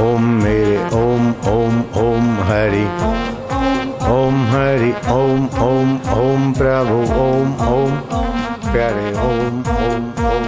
ॐ मे ॐ हरि। ॐ हरि ॐ प्रभु। ॐ प्ये ॐ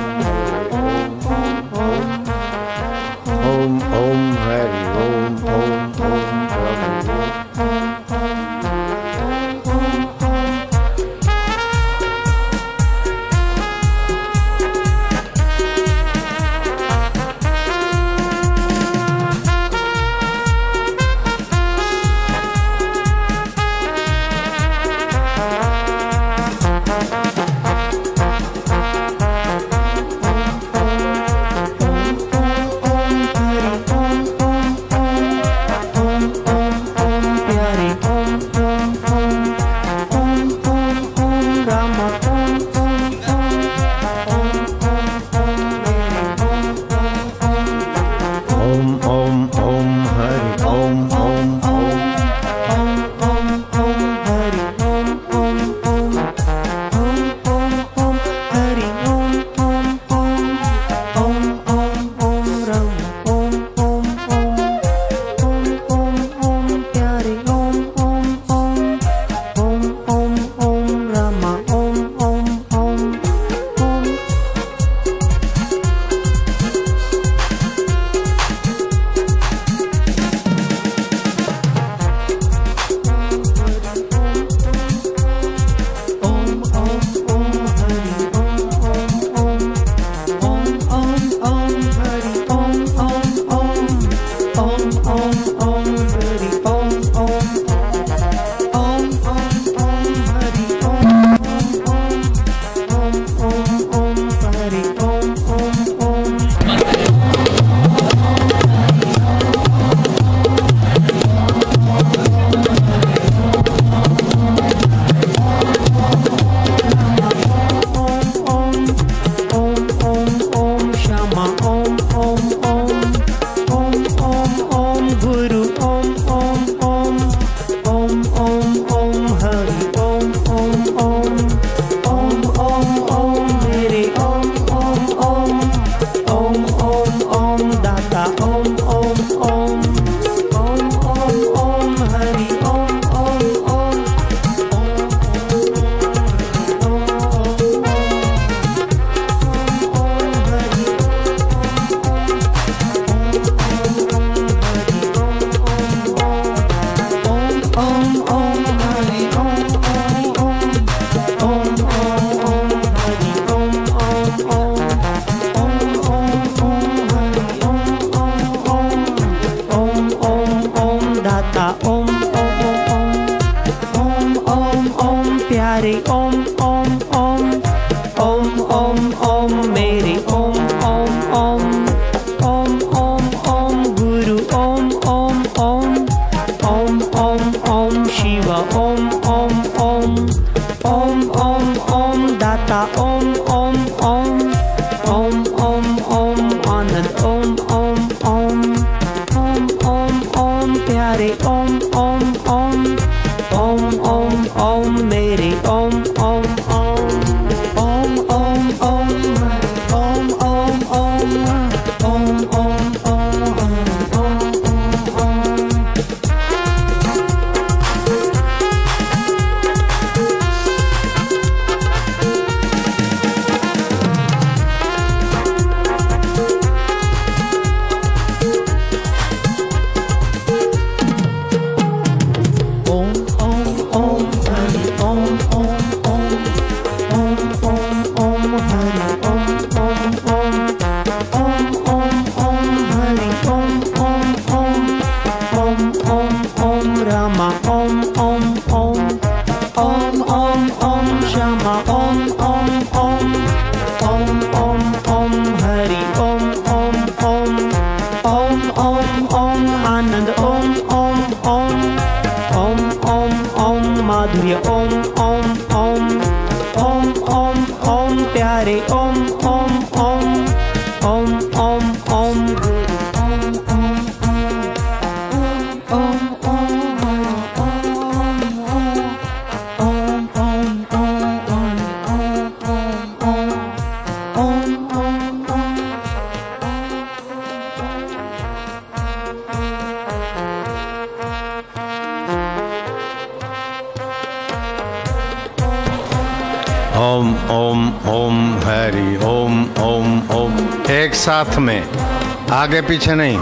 Oh. na Om Hari Om Om Om. एक साथ में। आगे पीछे नहीं।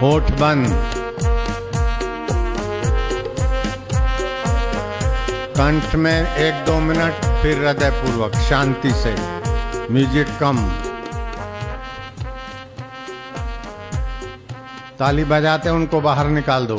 होठ बंद। कंठ में एक दो मिनट, फिर हृदय पूर्वक शांति से। म्यूज़िक कम। ताली बजाते उनको बाहर निकाल दो।